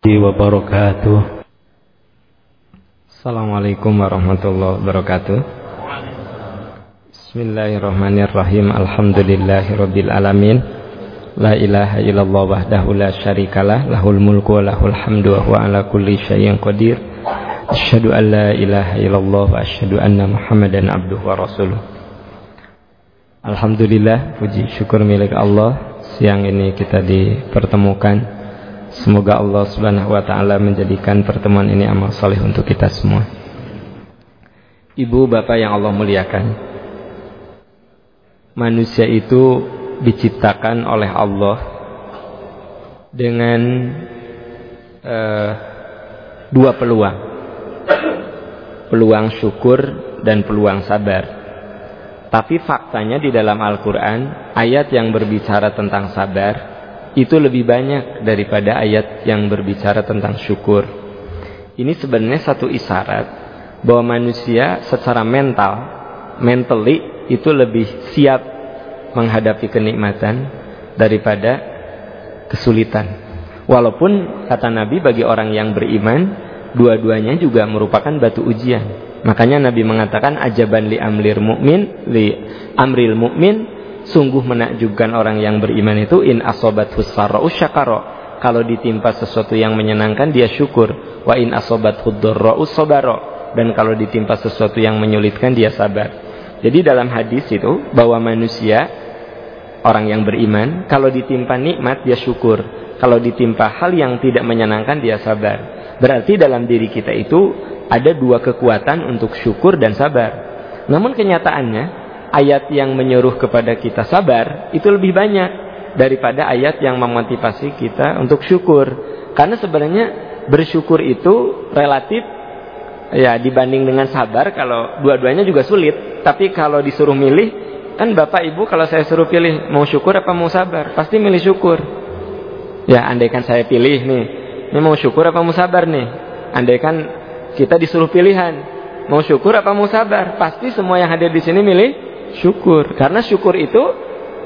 wabarakatuh. Assalamualaikum warahmatullahi wabarakatuh. Bismillahirrahmanirrahim. Alhamdulillahirabbil alamin. La ilaha illallah wahdahu la syarikalah lahul mulku wa lahul hamdu wa ala kulli syai'in qadir. Asyhadu an la ilaha illallah wa asyhadu anna Muhammadan abduhu wa rasuluh. Alhamdulillah puji syukur milik Allah. Siang ini kita dipertemukan Semoga Allah Subhanahu wa taala menjadikan pertemuan ini amal soleh untuk kita semua. Ibu bapak yang Allah muliakan. Manusia itu diciptakan oleh Allah dengan uh, dua peluang. Peluang syukur dan peluang sabar. Tapi faktanya di dalam Al-Quran, ayat yang berbicara tentang sabar, itu lebih banyak daripada ayat yang berbicara tentang syukur. Ini sebenarnya satu isyarat bahwa manusia secara mental, mentally itu lebih siap menghadapi kenikmatan daripada kesulitan. Walaupun kata Nabi bagi orang yang beriman, dua-duanya juga merupakan batu ujian. Makanya Nabi mengatakan ajaban li amlir mukmin li amril mukmin Sungguh menakjubkan orang yang beriman itu in asobat husarra usyakaro. Kalau ditimpa sesuatu yang menyenangkan dia syukur. Wa in asobat hudurra usobaro. Dan kalau ditimpa sesuatu yang menyulitkan dia sabar. Jadi dalam hadis itu bahwa manusia orang yang beriman kalau ditimpa nikmat dia syukur. Kalau ditimpa hal yang tidak menyenangkan dia sabar. Berarti dalam diri kita itu ada dua kekuatan untuk syukur dan sabar. Namun kenyataannya ayat yang menyuruh kepada kita sabar itu lebih banyak daripada ayat yang memotivasi kita untuk syukur. Karena sebenarnya bersyukur itu relatif ya dibanding dengan sabar kalau dua-duanya juga sulit. Tapi kalau disuruh milih kan Bapak Ibu kalau saya suruh pilih mau syukur apa mau sabar, pasti milih syukur. Ya, andaikan saya pilih nih, ini mau syukur apa mau sabar nih? Andaikan kita disuruh pilihan, mau syukur apa mau sabar? Pasti semua yang hadir di sini milih syukur. Karena syukur itu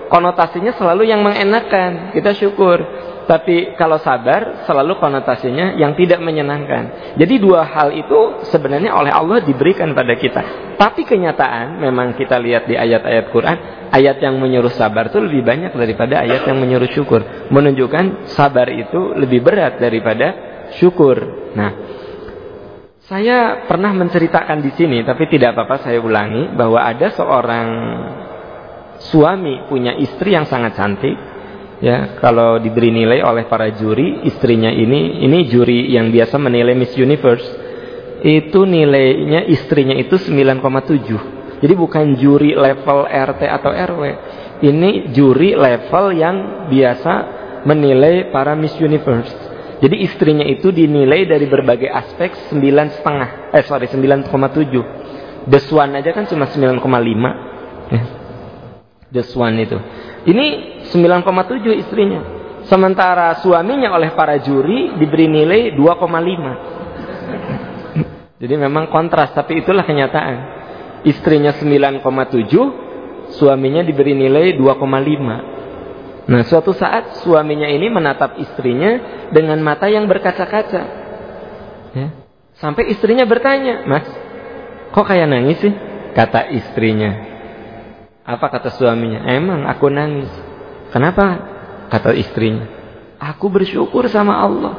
konotasinya selalu yang mengenakan. Kita syukur. Tapi kalau sabar selalu konotasinya yang tidak menyenangkan. Jadi dua hal itu sebenarnya oleh Allah diberikan pada kita. Tapi kenyataan memang kita lihat di ayat-ayat Quran, ayat yang menyuruh sabar itu lebih banyak daripada ayat yang menyuruh syukur. Menunjukkan sabar itu lebih berat daripada syukur. Nah, saya pernah menceritakan di sini, tapi tidak apa-apa saya ulangi bahwa ada seorang suami punya istri yang sangat cantik. Ya, kalau diberi nilai oleh para juri, istrinya ini ini juri yang biasa menilai Miss Universe. Itu nilainya istrinya itu 9,7. Jadi bukan juri level RT atau RW. Ini juri level yang biasa menilai para Miss Universe. Jadi istrinya itu dinilai dari berbagai aspek sembilan setengah, eh sorry 9,7. Deswan aja kan cuma 9,5. Ya. Deswan itu. Ini 9,7 istrinya. Sementara suaminya oleh para juri diberi nilai 2,5. Jadi memang kontras, tapi itulah kenyataan. Istrinya 9,7, suaminya diberi nilai 2,5. Nah, suatu saat suaminya ini menatap istrinya dengan mata yang berkaca-kaca. Ya. Sampai istrinya bertanya, "Mas, kok kayak nangis sih?" Kata istrinya. Apa kata suaminya? "Emang aku nangis." "Kenapa?" Kata istrinya. "Aku bersyukur sama Allah.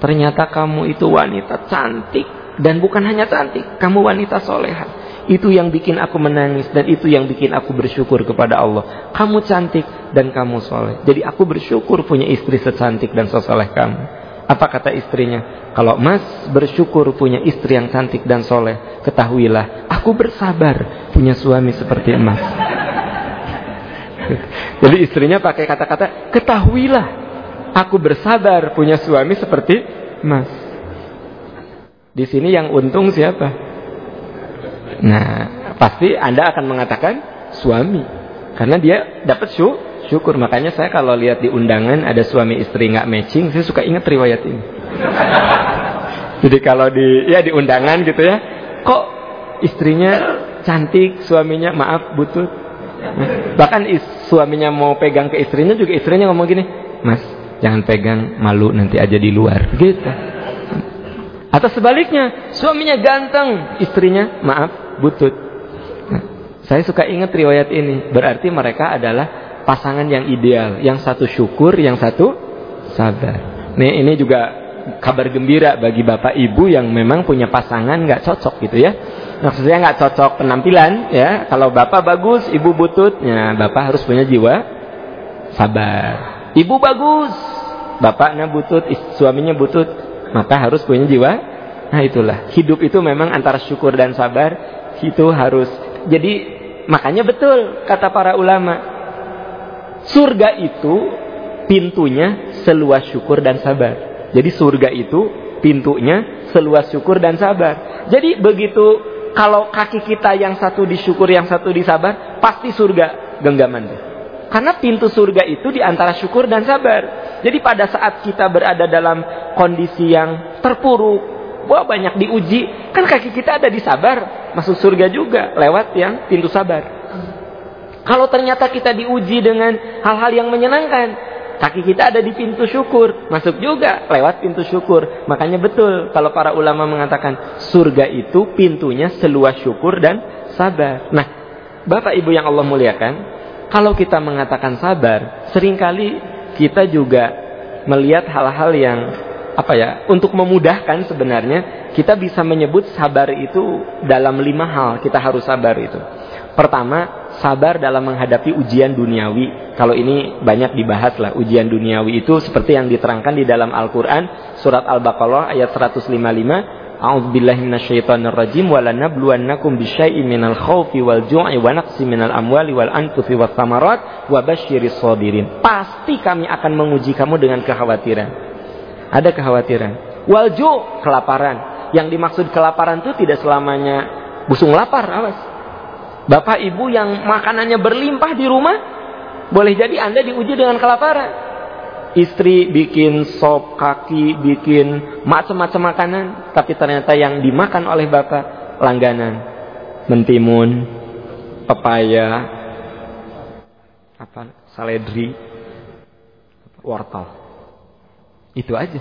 Ternyata kamu itu wanita cantik dan bukan hanya cantik, kamu wanita soleha." Itu yang bikin aku menangis dan itu yang bikin aku bersyukur kepada Allah. Kamu cantik dan kamu soleh. Jadi aku bersyukur punya istri secantik dan sesoleh kamu. Apa kata istrinya? Kalau mas bersyukur punya istri yang cantik dan soleh, ketahuilah aku bersabar punya suami seperti emas. Jadi istrinya pakai kata-kata ketahuilah aku bersabar punya suami seperti emas. Di sini yang untung siapa? Nah, pasti Anda akan mengatakan suami. Karena dia dapat syuk, syukur. Makanya saya kalau lihat di undangan ada suami istri nggak matching, saya suka ingat riwayat ini. Jadi kalau di ya di undangan gitu ya, kok istrinya cantik, suaminya maaf butut. Nah, bahkan is, suaminya mau pegang ke istrinya juga istrinya ngomong gini, "Mas, jangan pegang malu nanti aja di luar. Gitu. Atau sebaliknya, suaminya ganteng, istrinya maaf, butut. Saya suka ingat riwayat ini. Berarti mereka adalah pasangan yang ideal. Yang satu syukur, yang satu sabar. Nih ini juga kabar gembira bagi bapak ibu yang memang punya pasangan nggak cocok gitu ya. Maksudnya nggak cocok penampilan ya. Kalau bapak bagus, ibu butut, ya bapak harus punya jiwa sabar. Ibu bagus, bapaknya butut, suaminya butut, maka harus punya jiwa. Nah itulah, hidup itu memang antara syukur dan sabar, itu harus. Jadi makanya betul kata para ulama, surga itu pintunya seluas syukur dan sabar. Jadi surga itu pintunya seluas syukur dan sabar. Jadi begitu kalau kaki kita yang satu disyukur, yang satu disabar, pasti surga genggaman tuh. Karena pintu surga itu di antara syukur dan sabar. Jadi pada saat kita berada dalam kondisi yang terpuruk, wah banyak diuji, kan kaki kita ada di sabar, masuk surga juga lewat yang pintu sabar. Kalau ternyata kita diuji dengan hal-hal yang menyenangkan, kaki kita ada di pintu syukur, masuk juga lewat pintu syukur. Makanya betul kalau para ulama mengatakan surga itu pintunya seluas syukur dan sabar. Nah, Bapak Ibu yang Allah muliakan, kalau kita mengatakan sabar, sering kali kita juga melihat hal-hal yang apa ya, untuk memudahkan sebenarnya kita bisa menyebut sabar itu dalam lima hal kita harus sabar itu. Pertama, sabar dalam menghadapi ujian duniawi. Kalau ini banyak dibahas lah, ujian duniawi itu seperti yang diterangkan di dalam Al-Quran, surat Al-Baqarah ayat 155, A'udzubillahi minasyaitonirrajim wa lanabluwannakum minal khaufi wal ju'i wa naqsi minal amwali wal anfusi was samarat wa sabirin. Pasti kami akan menguji kamu dengan kekhawatiran. Ada kekhawatiran. Wal ju' kelaparan. Yang dimaksud kelaparan itu tidak selamanya busung lapar, awas. Bapak ibu yang makanannya berlimpah di rumah, boleh jadi Anda diuji dengan kelaparan istri bikin sop kaki, bikin macam-macam makanan, tapi ternyata yang dimakan oleh bapak langganan, mentimun, pepaya, apa, saledri, wortel. Itu aja.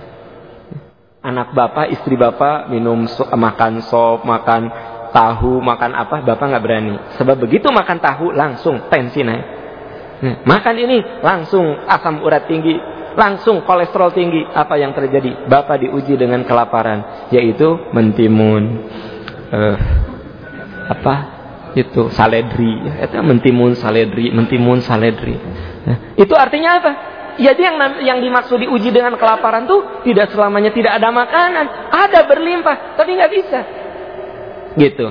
Anak bapak, istri bapak minum so, makan sop, makan tahu, makan apa, bapak nggak berani. Sebab begitu makan tahu langsung tensi naik. Nah, makan ini langsung asam urat tinggi, langsung kolesterol tinggi. Apa yang terjadi? Bapak diuji dengan kelaparan, yaitu mentimun, uh, apa itu saledri, itu mentimun saledri, mentimun saledri. Nah, itu artinya apa? Jadi yang yang dimaksud diuji dengan kelaparan tuh tidak selamanya tidak ada makanan, ada berlimpah, tapi nggak bisa. Gitu.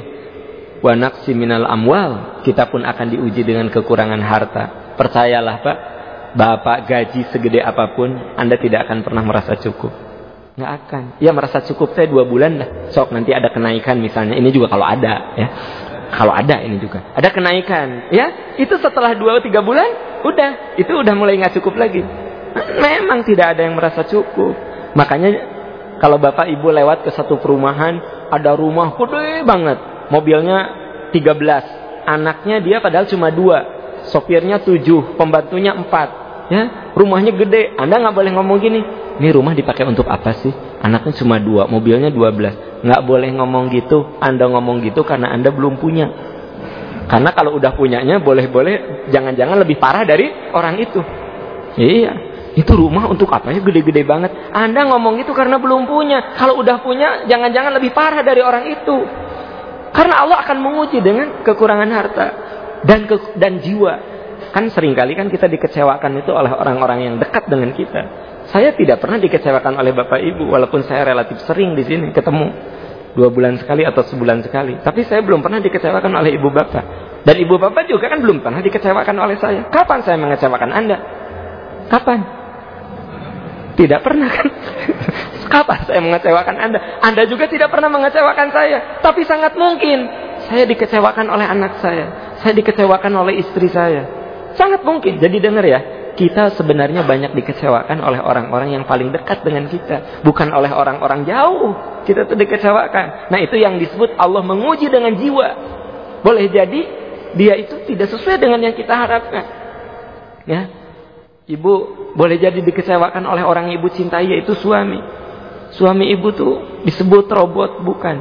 Wanak siminal amwal, kita pun akan diuji dengan kekurangan harta. Percayalah Pak, Bapak gaji segede apa pun, Anda tidak akan pernah merasa cukup. Nggak akan. Ya merasa cukup saya dua bulan lah. Sok nanti ada kenaikan misalnya. Ini juga kalau ada ya. Kalau ada ini juga. Ada kenaikan. Ya itu setelah dua tiga bulan, udah. Itu udah mulai nggak cukup lagi. Memang tidak ada yang merasa cukup. Makanya kalau bapak ibu lewat ke satu perumahan, ada rumah gede banget. Mobilnya 13. Anaknya dia padahal cuma dua sopirnya tujuh, pembantunya empat. Ya, rumahnya gede. Anda nggak boleh ngomong gini. Ini rumah dipakai untuk apa sih? Anaknya cuma dua, mobilnya dua belas. Nggak boleh ngomong gitu. Anda ngomong gitu karena Anda belum punya. Karena kalau udah punyanya, boleh-boleh jangan-jangan lebih parah dari orang itu. Iya, itu rumah untuk apa ya gede-gede banget. Anda ngomong itu karena belum punya. Kalau udah punya, jangan-jangan lebih parah dari orang itu. Karena Allah akan menguji dengan kekurangan harta dan ke, dan jiwa. Kan sering kali kan kita dikecewakan itu oleh orang-orang yang dekat dengan kita. Saya tidak pernah dikecewakan oleh Bapak Ibu walaupun saya relatif sering di sini ketemu dua bulan sekali atau sebulan sekali. Tapi saya belum pernah dikecewakan oleh Ibu Bapak. Dan Ibu Bapak juga kan belum pernah dikecewakan oleh saya. Kapan saya mengecewakan Anda? Kapan? Tidak pernah kan? Kapan saya mengecewakan Anda? Anda juga tidak pernah mengecewakan saya. Tapi sangat mungkin saya dikecewakan oleh anak saya saya dikecewakan oleh istri saya. Sangat mungkin. Jadi dengar ya, kita sebenarnya banyak dikecewakan oleh orang-orang yang paling dekat dengan kita, bukan oleh orang-orang jauh. Kita tuh dikecewakan. Nah, itu yang disebut Allah menguji dengan jiwa. Boleh jadi dia itu tidak sesuai dengan yang kita harapkan. Ya. Ibu boleh jadi dikecewakan oleh orang ibu cintai yaitu suami. Suami ibu tuh disebut robot bukan.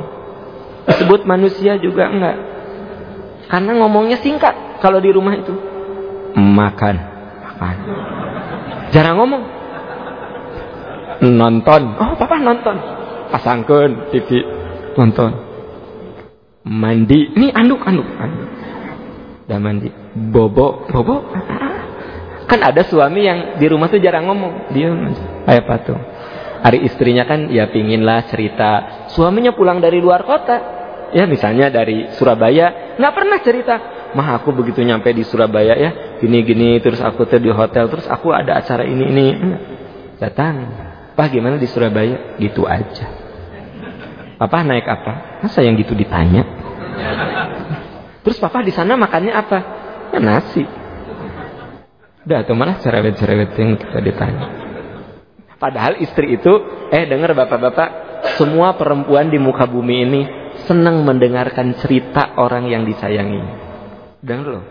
Disebut manusia juga enggak. Karena ngomongnya singkat kalau di rumah itu. Makan, Jarang ngomong. Nonton. Oh, papa nonton. Pasangkan TV nonton. Mandi. Ini anduk, anduk, anduk. Dan mandi. Bobo, bobo. Kan ada suami yang di rumah tuh jarang ngomong. Dia kayak patung. Hari istrinya kan ya pinginlah cerita. Suaminya pulang dari luar kota. Ya misalnya dari Surabaya. nggak pernah cerita. Mah aku begitu nyampe di Surabaya ya. Gini-gini. Terus aku tuh di hotel. Terus aku ada acara ini ini. Datang. Pak gimana di Surabaya? Gitu aja. Papa naik apa? Masa yang gitu ditanya? Terus papa di sana makannya apa? Ya nasi. Udah atau malah cerewet-cerewet yang kita ditanya. Padahal istri itu, eh dengar bapak-bapak, semua perempuan di muka bumi ini senang mendengarkan cerita orang yang disayangi. Dengar loh.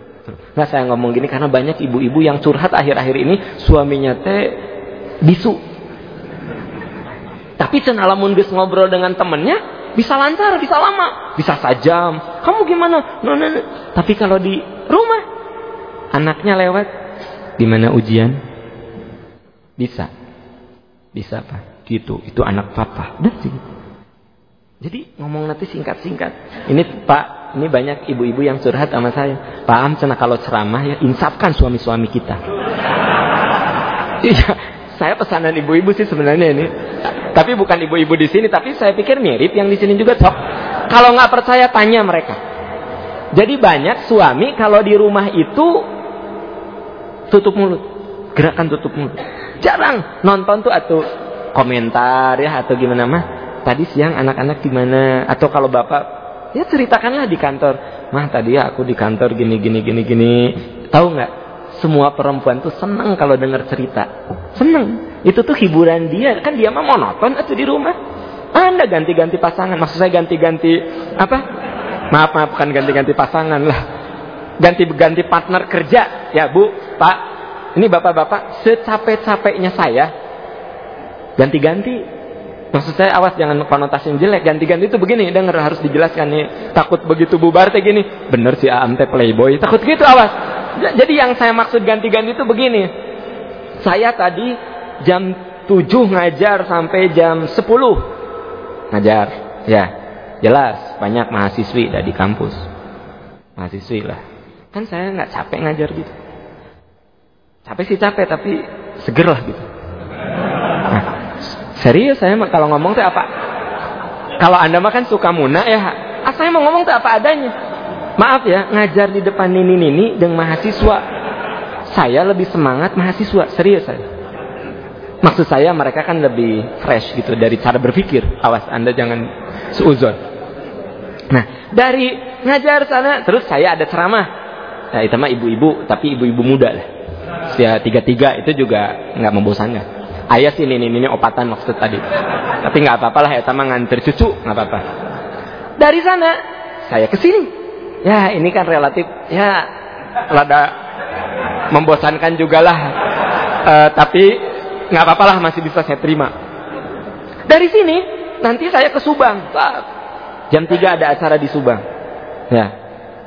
Nah saya ngomong gini karena banyak ibu-ibu yang curhat akhir-akhir ini suaminya teh bisu. Tapi cenalamun gus ngobrol dengan temennya bisa lancar, bisa lama, bisa sajam. Kamu gimana? No, no, no. Tapi kalau di rumah anaknya lewat, gimana ujian? Bisa, bisa pak. Gitu, itu anak papa. Dan gitu. Jadi ngomong nanti singkat-singkat. Ini Pak, ini banyak ibu-ibu yang curhat sama saya. Pak Am, cina kalau ceramah ya insafkan suami-suami kita. Iya, saya pesanan ibu-ibu sih sebenarnya ini. Tapi bukan ibu-ibu di sini, tapi saya pikir mirip yang di sini juga sok. Kalau nggak percaya tanya mereka. Jadi banyak suami kalau di rumah itu tutup mulut, gerakan tutup mulut. Jarang nonton tuh atau komentar ya atau gimana mah tadi siang anak-anak gimana? Atau kalau bapak, ya ceritakanlah di kantor. Mah tadi aku di kantor gini gini gini gini. Tahu nggak? Semua perempuan tuh seneng kalau dengar cerita. Seneng. Itu tuh hiburan dia. Kan dia mah monoton atau di rumah. Anda ganti-ganti pasangan. Maksud saya ganti-ganti apa? Maaf maaf bukan ganti-ganti pasangan lah. Ganti-ganti partner kerja. Ya Bu, Pak. Ini bapak-bapak secapek-capeknya saya ganti-ganti Maksud saya awas jangan konotasi jelek. Ganti-ganti itu begini, dengar harus dijelaskan nih. Takut begitu bubar teh gini. Bener sih Aam teh playboy. Takut gitu awas. Jadi yang saya maksud ganti-ganti itu begini. Saya tadi jam 7 ngajar sampai jam 10. Ngajar. Ya. Jelas banyak mahasiswi dari kampus. Mahasiswi lah. Kan saya nggak capek ngajar gitu. Capek sih capek tapi seger lah gitu. Serius saya kalau ngomong tuh apa? Kalau anda mah kan suka muna ya. Ah, saya mau ngomong tuh apa adanya. Maaf ya, ngajar di depan nini-nini dengan mahasiswa. Saya lebih semangat mahasiswa, serius saya. Maksud saya mereka kan lebih fresh gitu dari cara berpikir. Awas anda jangan seuzon. Nah, dari ngajar sana, terus saya ada ceramah. Nah, itu mah ibu-ibu, tapi ibu-ibu muda lah. Usia tiga-tiga itu juga nggak membosankan ayah sih ini ini opatan maksud tadi. Tapi nggak apa-apa lah ya sama nganter cucu nggak apa-apa. Dari sana saya ke sini. Ya ini kan relatif ya rada membosankan juga lah. E, tapi nggak apa-apa lah masih bisa saya terima. Dari sini nanti saya ke Subang. Jam 3 ada acara di Subang. Ya.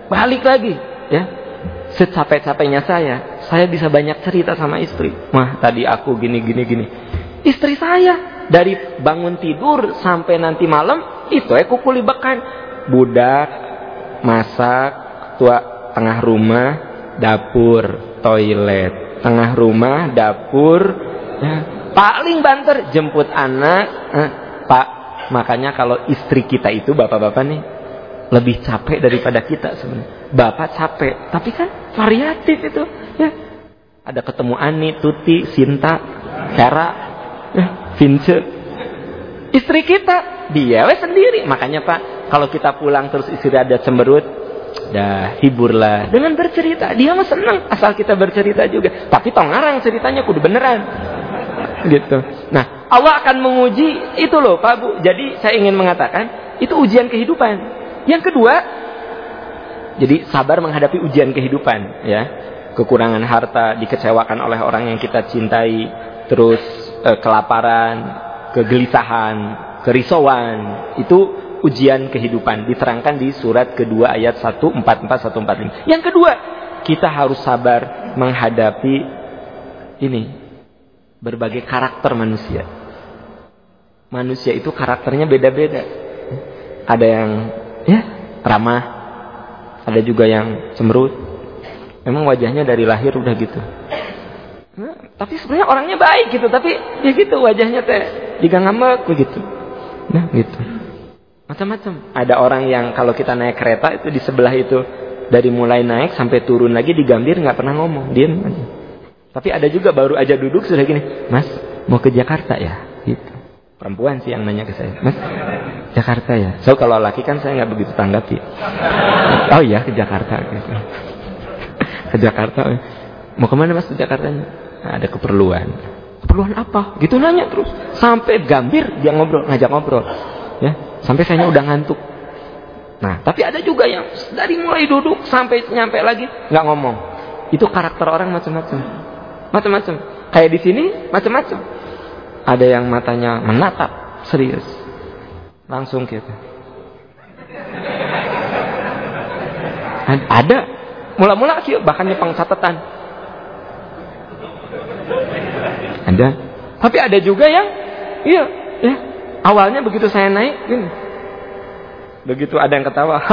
Balik lagi ya secapek-capeknya saya, saya bisa banyak cerita sama istri. Mah, tadi aku gini gini gini. Istri saya dari bangun tidur sampai nanti malam itu aku kulibakan budak masak tua tengah rumah dapur toilet tengah rumah dapur ya, paling banter jemput anak eh, pak makanya kalau istri kita itu bapak-bapak nih lebih capek daripada kita sebenarnya. Bapak capek, tapi kan variatif itu, ya. Ada ketemu Ani, Tuti, Sinta, Hera, ya, Vince. Istri kita, dia we sendiri. Makanya Pak, kalau kita pulang terus istri ada cemberut, dah hiburlah dengan bercerita. Dia mah senang asal kita bercerita juga. Tapi tongarang ceritanya kudu beneran. Gitu. Nah, Allah akan menguji itu loh Pak Bu. Jadi saya ingin mengatakan itu ujian kehidupan. Yang kedua, jadi sabar menghadapi ujian kehidupan, ya. kekurangan harta, dikecewakan oleh orang yang kita cintai, terus eh, kelaparan, kegelisahan, kerisauan, itu ujian kehidupan diterangkan di surat kedua ayat 144 145. Yang kedua, kita harus sabar menghadapi ini berbagai karakter manusia. Manusia itu karakternya beda-beda. Ada yang ya ramah, ada juga yang cemberut. Memang wajahnya dari lahir udah gitu. Nah, tapi sebenarnya orangnya baik gitu, tapi ya gitu wajahnya teh jika ngambek begitu. Nah, gitu. Macam-macam. Ada orang yang kalau kita naik kereta itu di sebelah itu dari mulai naik sampai turun lagi di Gambir nggak pernah ngomong, diam. Tapi ada juga baru aja duduk sudah gini, Mas mau ke Jakarta ya, gitu. Perempuan sih yang nanya ke saya, Mas Jakarta ya. So kalau laki kan saya nggak begitu tanggapi. Oh iya ke Jakarta. Gitu. ke Jakarta. Mau ke mana Mas ke Jakarta? Nah, ada keperluan. Keperluan apa? Gitu nanya terus. Sampai Gambir dia ngobrol, ngajak ngobrol. Ya, sampai saya udah ngantuk. Nah, tapi ada juga yang dari mulai duduk sampai nyampe lagi nggak ngomong. Itu karakter orang macam-macam. Macam-macam. Kayak di sini macam-macam. Ada yang matanya menatap serius. Langsung gitu. Ada. Mula-mula sih bahkan nyepang catatan. Ada. Tapi ada juga yang iya, ya. Awalnya begitu saya naik gini Begitu ada yang ketawa.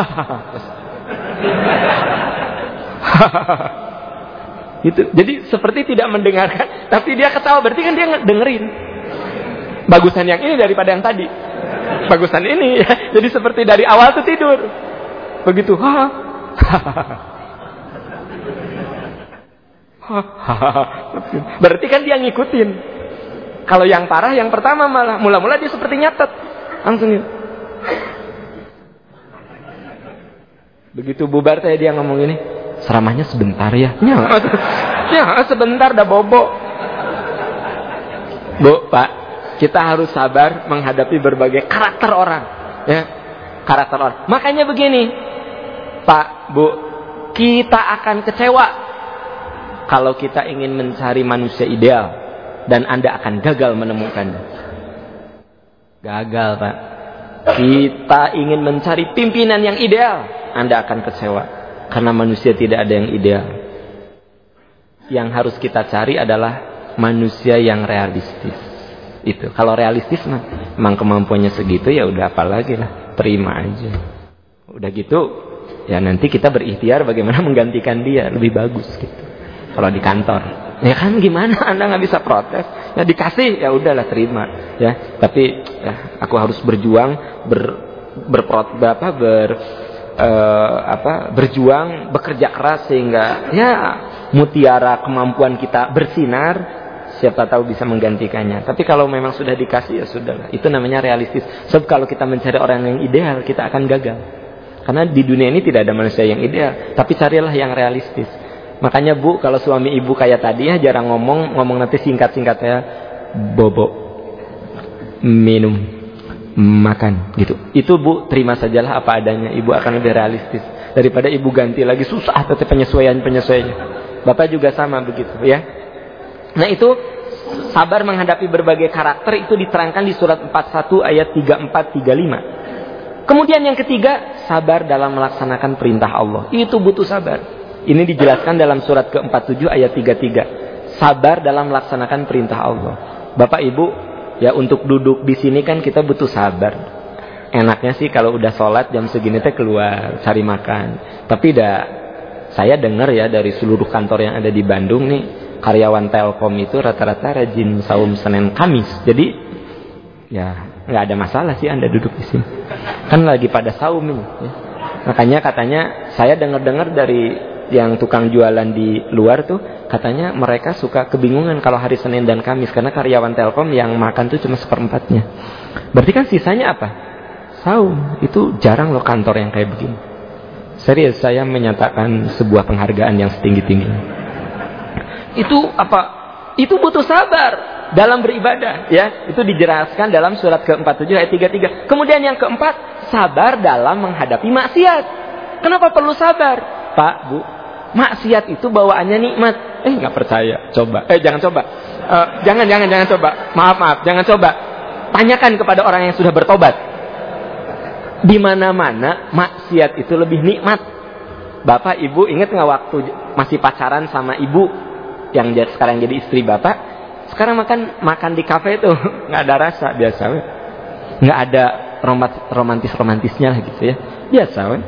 itu jadi seperti tidak mendengarkan tapi dia ketawa berarti kan dia dengerin bagusan yang ini daripada yang tadi. Bagusan ini. Ya. jadi seperti dari awal tuh tidur. Begitu. Berarti kan dia ngikutin. Kalau yang parah yang pertama malah. Mula-mula dia seperti nyatet. Langsung gitu. Begitu bubar saya dia ngomong ini, seramahnya sebentar ya. Ya, ya sebentar dah bobo. Bu, Pak, kita harus sabar menghadapi berbagai karakter orang. Ya, karakter orang. Makanya begini, Pak, Bu, kita akan kecewa kalau kita ingin mencari manusia ideal dan Anda akan gagal menemukannya. Gagal, Pak. Kita ingin mencari pimpinan yang ideal anda akan kecewa. Karena manusia tidak ada yang ideal. Yang harus kita cari adalah manusia yang realistis. Itu. Kalau realistis mah memang kemampuannya segitu ya udah apalagi lah. Terima aja. Udah gitu ya nanti kita berikhtiar bagaimana menggantikan dia lebih bagus gitu. Kalau di kantor. Ya kan gimana Anda nggak bisa protes? Ya dikasih ya udahlah terima ya. Tapi ya, aku harus berjuang ber berprot apa ber uh, apa berjuang bekerja keras sehingga ya mutiara kemampuan kita bersinar siapa tahu bisa menggantikannya. Tapi kalau memang sudah dikasih ya sudahlah. Itu namanya realistis. Sebab kalau kita mencari orang yang ideal kita akan gagal. Karena di dunia ini tidak ada manusia yang ideal. Tapi carilah yang realistis. Makanya bu kalau suami ibu kayak tadi ya jarang ngomong ngomong nanti singkat-singkat ya. Bobo minum. Makan. Gitu. Itu Bu terima sajalah apa adanya. Ibu akan lebih realistis. Daripada ibu ganti lagi susah tapi penyesuaian-penyesuaiannya. Bapak juga sama begitu ya. Nah, itu sabar menghadapi berbagai karakter itu diterangkan di surat 41 ayat 34 35. Kemudian yang ketiga, sabar dalam melaksanakan perintah Allah. Itu butuh sabar. Ini dijelaskan dalam surat ke-47 ayat 33. Sabar dalam melaksanakan perintah Allah. Bapak Ibu, Ya untuk duduk di sini kan kita butuh sabar. Enaknya sih kalau udah sholat jam segini teh keluar cari makan. Tapi dah saya dengar ya dari seluruh kantor yang ada di Bandung nih karyawan Telkom itu rata-rata rajin saum Senin Kamis. Jadi ya nggak ada masalah sih anda duduk di sini. Kan lagi pada saum ini. Ya. Makanya katanya saya dengar-dengar dari yang tukang jualan di luar tuh katanya mereka suka kebingungan kalau hari Senin dan Kamis karena karyawan Telkom yang makan tuh cuma seperempatnya. Berarti kan sisanya apa? Saum. Itu jarang loh kantor yang kayak begini. Serius saya menyatakan sebuah penghargaan yang setinggi-tingginya. Itu apa? Itu butuh sabar dalam beribadah ya. Itu dijelaskan dalam surat ke-47 ayat 33. Kemudian yang keempat, sabar dalam menghadapi maksiat. Kenapa perlu sabar? Pak, Bu, maksiat itu bawaannya nikmat. Eh nggak percaya, coba. Eh jangan coba. Uh, jangan jangan jangan coba. Maaf maaf, jangan coba. Tanyakan kepada orang yang sudah bertobat. Di mana-mana maksiat itu lebih nikmat. Bapak, ibu ingat nggak waktu masih pacaran sama ibu yang sekarang jadi istri bapak? Sekarang makan makan di kafe itu nggak ada rasa biasa, nggak ada romantis romantisnya lah gitu ya, biasa. We.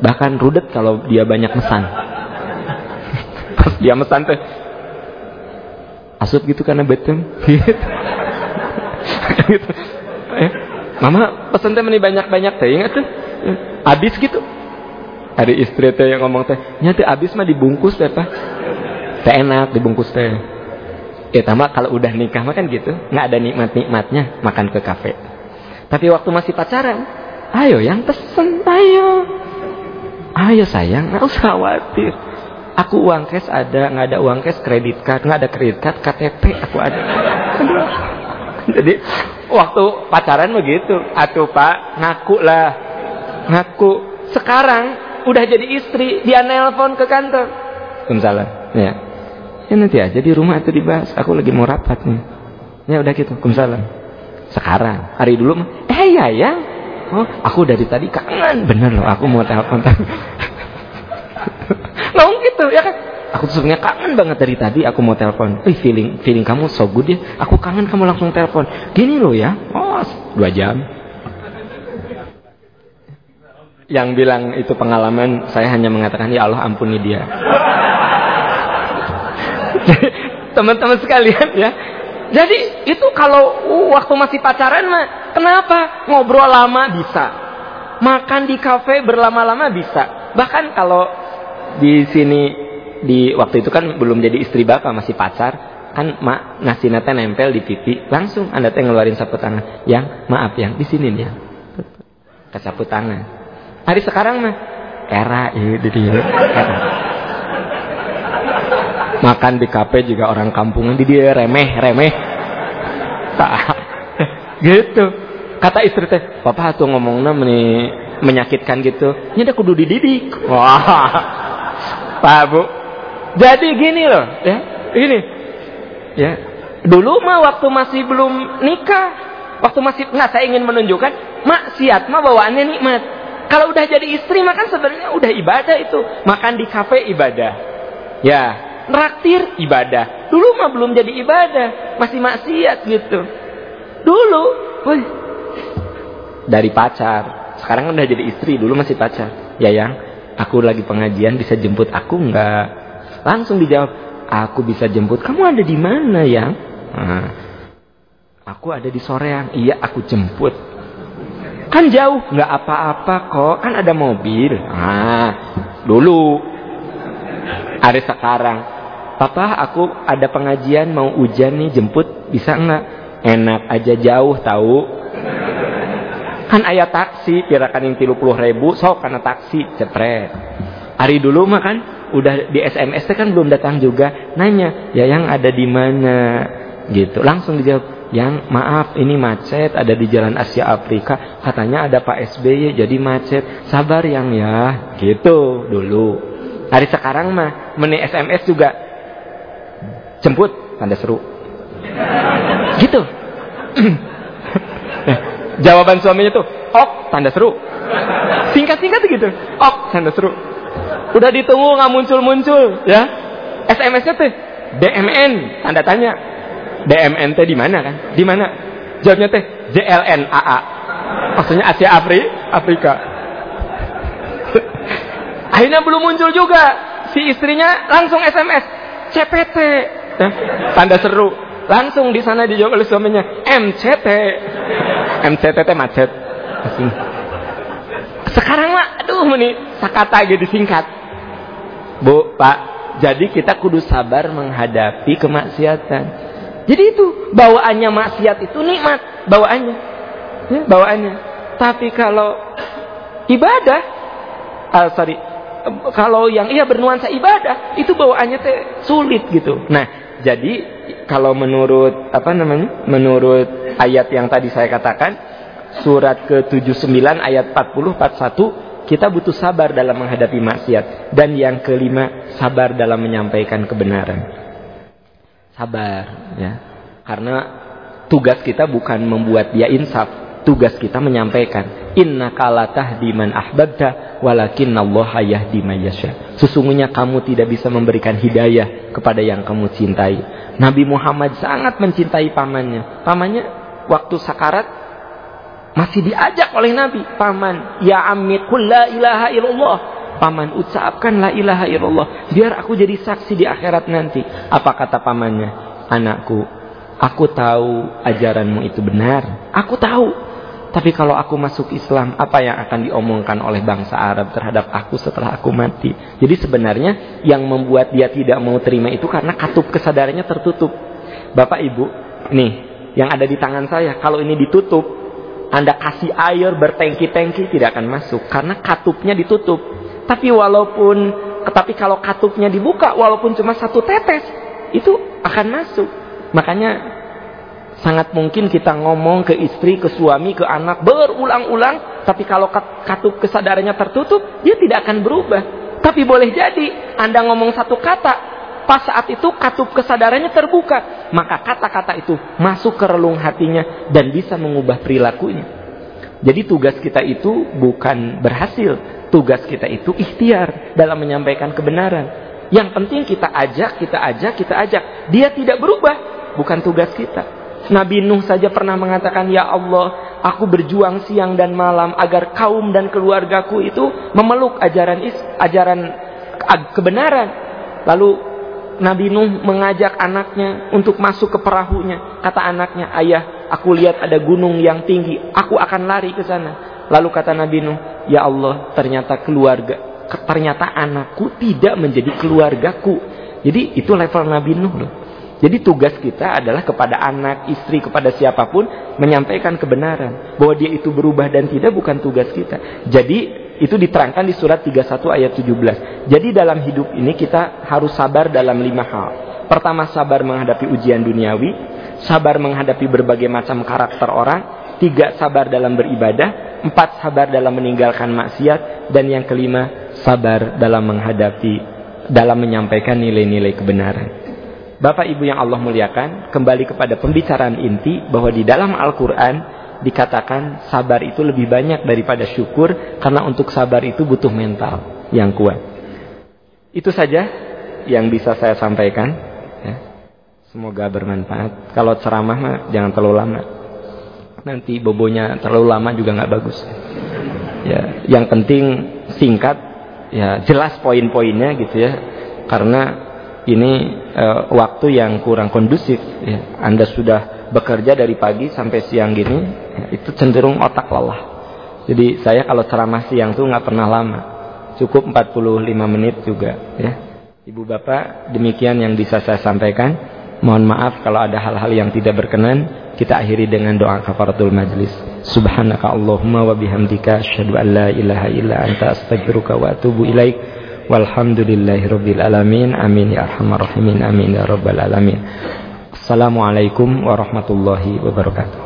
Bahkan rudet kalau dia banyak mesan. Pas dia mesan tuh asup gitu karena betem. gitu. Eh, mama pesen teh banyak-banyak teh ingat tuh. Habis gitu. Ada istri teh yang ngomong teh, nyata habis mah dibungkus teh pak. Teh enak dibungkus teh. Ya tama kalau udah nikah mah kan gitu, nggak ada nikmat-nikmatnya makan ke kafe. Tapi waktu masih pacaran, ayo yang pesen, ayo. Ayo sayang, nggak usah khawatir. Aku uang cash ada, nggak ada uang cash kredit card, nggak ada kredit card KTP aku ada. Jadi waktu pacaran begitu, atuh pak ngaku lah, ngaku. Sekarang udah jadi istri, dia nelpon ke kantor. Kumsalam. Ya. Ya nanti aja di rumah itu dibahas. Aku lagi mau rapat nih. Ya udah gitu. Kumsalam. Sekarang, hari dulu eh ya ya. Oh, aku dari tadi kangen. Bener loh, aku mau telepon. Ngomong gitu, ya kan? Aku tuh sebenarnya kangen banget dari tadi aku mau telepon. Eh feeling feeling kamu so good ya. Aku kangen kamu langsung telepon. Gini loh ya. Oh, dua jam. Yang bilang itu pengalaman, saya hanya mengatakan ya Allah ampuni dia. Teman-teman sekalian ya. Jadi itu kalau uh, waktu masih pacaran mah kenapa ngobrol lama bisa. Makan di kafe berlama-lama bisa. Bahkan kalau di sini di waktu itu kan belum jadi istri bapak masih pacar kan mak ngasih nate nempel di pipi langsung anda teh ngeluarin sapu tangan yang maaf yang di sini nih ya sapu hari sekarang mah era iya di dia makan di kafe juga orang kampungan di dia remeh remeh tak gitu kata istri teh papa tuh ngomongnya menyakitkan gitu ini ada kudu dididik wah pak bu jadi gini loh, ya. Ini. Ya. Dulu mah waktu masih belum nikah, waktu masih nggak saya ingin menunjukkan maksiat mah bawaannya nikmat. Kalau udah jadi istri mah kan sebenarnya udah ibadah itu. Makan di kafe ibadah. Ya, traktir ibadah. Dulu mah belum jadi ibadah, masih maksiat gitu. Dulu, wih, dari pacar. Sekarang kan udah jadi istri, dulu masih pacar. Ya yang, aku lagi pengajian bisa jemput aku nggak? Langsung dijawab, aku bisa jemput. Kamu ada di mana ya? Nah, aku ada di soreang. Iya, aku jemput. Kan jauh, nggak apa-apa kok. Kan ada mobil. Nah, dulu. Hari sekarang. Papa, aku ada pengajian mau hujan nih, jemput bisa nggak? Enak aja jauh tahu. Kan ayah taksi, kirakan yang tilu puluh ribu, sok karena taksi, cepret. Hari dulu mah kan udah di SMS kan belum datang juga nanya ya yang ada di mana gitu langsung dijawab yang maaf ini macet ada di jalan Asia Afrika katanya ada Pak SBY jadi macet sabar yang ya gitu dulu hari sekarang mah meni SMS juga jemput tanda seru gitu jawaban suaminya tuh ok tanda seru singkat-singkat gitu ok tanda seru Udah ditunggu nggak muncul-muncul, ya. SMS-nya tuh DMN, tanda tanya. DMN teh di mana kan? Di mana? Jawabnya teh JLNAA. Maksudnya Asia Afri, Afrika. Akhirnya belum muncul juga. Si istrinya langsung SMS, CPT. Ya, tanda seru. Langsung di sana dijawab oleh suaminya, MCT. MCT teh macet. Sekarang mah, aduh ini sakata gitu disingkat. Bu, Pak, jadi kita kudu sabar menghadapi kemaksiatan. Jadi itu bawaannya maksiat itu nikmat, bawaannya. Ya, bawaannya. Tapi kalau ibadah, uh, sorry, kalau yang iya bernuansa ibadah, itu bawaannya teh sulit gitu. Nah, jadi kalau menurut apa namanya? Menurut ayat yang tadi saya katakan, surat ke-79 ayat 40 41 kita butuh sabar dalam menghadapi maksiat. Dan yang kelima, sabar dalam menyampaikan kebenaran. Sabar, ya. Karena tugas kita bukan membuat dia insaf, tugas kita menyampaikan. Inna kala tahdi man ahbabta walakin Allah yahdi yasha. Sesungguhnya kamu tidak bisa memberikan hidayah kepada yang kamu cintai. Nabi Muhammad sangat mencintai pamannya. Pamannya waktu sakarat masih diajak oleh Nabi paman ya qul la ilaha illallah. Paman ucapkan la ilaha illallah biar aku jadi saksi di akhirat nanti. Apa kata pamannya? Anakku aku tahu ajaranmu itu benar. Aku tahu tapi kalau aku masuk Islam, apa yang akan diomongkan oleh bangsa Arab terhadap aku setelah aku mati? Jadi sebenarnya yang membuat dia tidak mau terima itu karena katup kesadarannya tertutup. Bapak Ibu, nih, yang ada di tangan saya, kalau ini ditutup, Anda kasih air bertengki-tengki tidak akan masuk karena katupnya ditutup. Tapi walaupun tetapi kalau katupnya dibuka walaupun cuma satu tetes, itu akan masuk. Makanya Sangat mungkin kita ngomong ke istri, ke suami, ke anak berulang-ulang. Tapi kalau katup kesadarannya tertutup, dia tidak akan berubah. Tapi boleh jadi Anda ngomong satu kata, pas saat itu katup kesadarannya terbuka. Maka kata-kata itu masuk ke relung hatinya dan bisa mengubah perilakunya. Jadi tugas kita itu bukan berhasil. Tugas kita itu ikhtiar dalam menyampaikan kebenaran. Yang penting kita ajak, kita ajak, kita ajak. Dia tidak berubah. Bukan tugas kita. Nabi Nuh saja pernah mengatakan, Ya Allah, aku berjuang siang dan malam agar kaum dan keluargaku itu memeluk ajaran is, ajaran kebenaran. Lalu Nabi Nuh mengajak anaknya untuk masuk ke perahunya. Kata anaknya, ayah, aku lihat ada gunung yang tinggi, aku akan lari ke sana. Lalu kata Nabi Nuh, ya Allah, ternyata keluarga, ternyata anakku tidak menjadi keluargaku. Jadi itu level Nabi Nuh loh. Jadi tugas kita adalah kepada anak, istri, kepada siapa pun menyampaikan kebenaran. Bahwa dia itu berubah dan tidak bukan tugas kita. Jadi itu diterangkan di surat 31 ayat 17. Jadi dalam hidup ini kita harus sabar dalam lima hal. Pertama sabar menghadapi ujian duniawi. Sabar menghadapi berbagai macam karakter orang. Tiga sabar dalam beribadah. Empat sabar dalam meninggalkan maksiat. Dan yang kelima sabar dalam menghadapi dalam menyampaikan nilai-nilai kebenaran. Bapak Ibu yang Allah muliakan, kembali kepada pembicaraan inti bahwa di dalam Al-Quran dikatakan sabar itu lebih banyak daripada syukur karena untuk sabar itu butuh mental yang kuat. Itu saja yang bisa saya sampaikan. Ya. Semoga bermanfaat. Kalau ceramah mah jangan terlalu lama. Nanti bobonya terlalu lama juga nggak bagus. Ya, yang penting singkat, ya jelas poin-poinnya gitu ya. Karena ini uh, waktu yang kurang kondusif. Ya. Anda sudah bekerja dari pagi sampai siang gini, ya, itu cenderung otak lelah. Jadi saya kalau ceramah siang tuh nggak pernah lama, cukup 45 menit juga. Ya. Ibu bapak, demikian yang bisa saya sampaikan. Mohon maaf kalau ada hal-hal yang tidak berkenan. Kita akhiri dengan doa kafaratul majlis. Subhanaka Allahumma wa bihamdika asyhadu an la ilaha illa anta astaghfiruka wa atubu ilaik. Walhamdulillahirabbil alamin. Amin ya arhamar rahimin. Amin ya rabbal alamin. Assalamualaikum warahmatullahi wabarakatuh.